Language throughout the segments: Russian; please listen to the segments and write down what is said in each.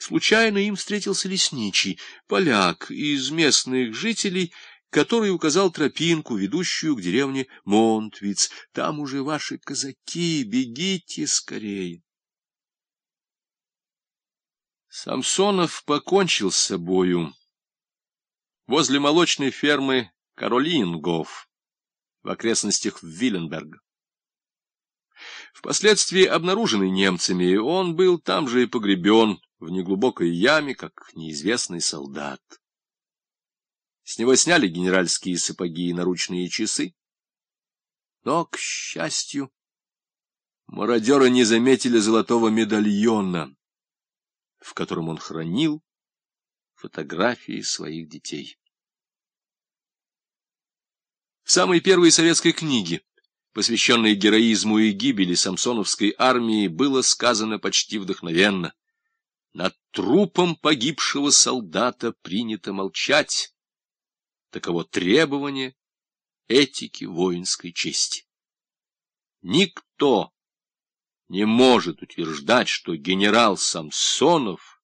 Случайно им встретился лесничий, поляк из местных жителей, который указал тропинку, ведущую к деревне Монтвиц. Там уже ваши казаки, бегите скорее. Самсонов покончил с собою возле молочной фермы Каролингов в окрестностях Виленберга. Впоследствии обнаруженный немцами, он был там же и погребен в неглубокой яме, как неизвестный солдат. С него сняли генеральские сапоги и наручные часы. Но, к счастью, мародеры не заметили золотого медальона, в котором он хранил фотографии своих детей. В самой первой советской книге, посвященной героизму и гибели Самсоновской армии, было сказано почти вдохновенно. Над трупом погибшего солдата принято молчать. Таково требование этики воинской чести. Никто не может утверждать, что генерал Самсонов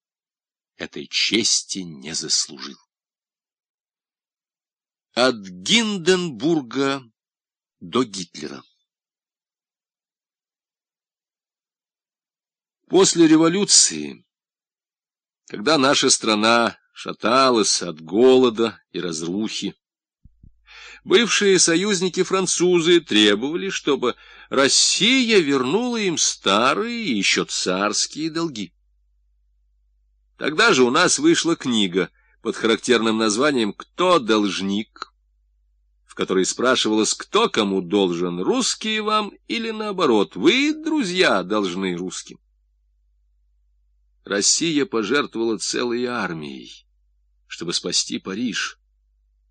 этой чести не заслужил. От Гинденбурга до Гитлера После революции, когда наша страна шаталась от голода и разрухи, Бывшие союзники-французы требовали, чтобы Россия вернула им старые, еще царские долги. Тогда же у нас вышла книга под характерным названием «Кто должник?», в которой спрашивалось, кто кому должен, русские вам или наоборот, вы, друзья, должны русским. Россия пожертвовала целой армией, чтобы спасти Париж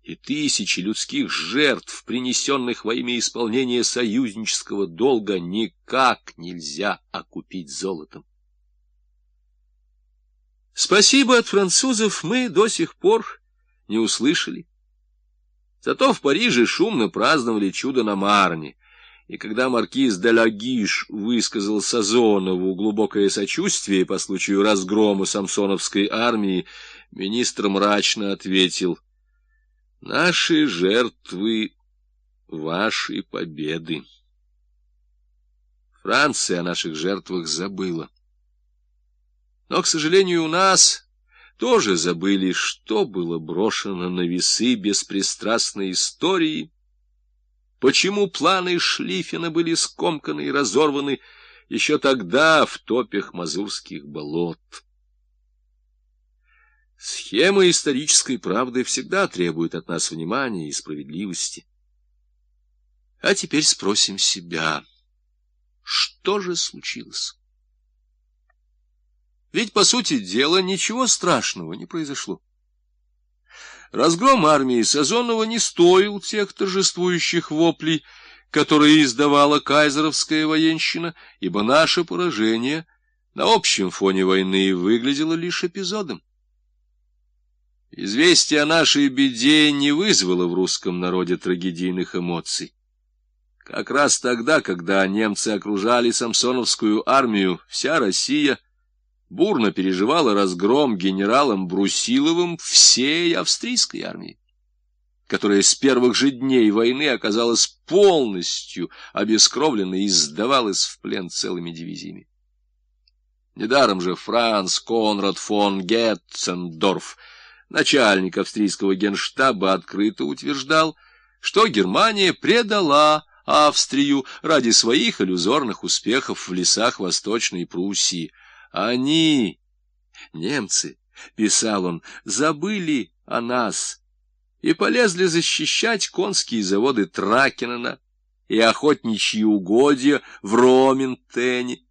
и тысячи людских жертв, принесенных во имя исполнения союзнического долга, никак нельзя окупить золотом. Спасибо от французов мы до сих пор не услышали. Зато в Париже шумно праздновали чудо на Марне, и когда маркиз де Лагиш высказал Сазонову глубокое сочувствие по случаю разгрома самсоновской армии, министр мрачно ответил — Наши жертвы — ваши победы. Франция о наших жертвах забыла. Но, к сожалению, у нас тоже забыли, что было брошено на весы беспристрастной истории, почему планы Шлиффена были скомканы и разорваны еще тогда в топях мазурских болот. Схема исторической правды всегда требует от нас внимания и справедливости. А теперь спросим себя, что же случилось? Ведь, по сути дела, ничего страшного не произошло. Разгром армии Сазонова не стоил тех торжествующих воплей, которые издавала кайзеровская военщина, ибо наше поражение на общем фоне войны выглядело лишь эпизодом. Известие о нашей беде не вызвало в русском народе трагедийных эмоций. Как раз тогда, когда немцы окружали Самсоновскую армию, вся Россия бурно переживала разгром генералом Брусиловым всей австрийской армии, которая с первых же дней войны оказалась полностью обескровленной и сдавалась в плен целыми дивизиями. Недаром же Франц Конрад фон Гетцендорф — начальник австрийского генштаба открыто утверждал, что Германия предала Австрию ради своих иллюзорных успехов в лесах Восточной Пруссии. Они, немцы, писал он, забыли о нас и полезли защищать конские заводы Тракенена и охотничьи угодья в Роментене.